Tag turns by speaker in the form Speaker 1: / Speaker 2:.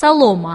Speaker 1: солома.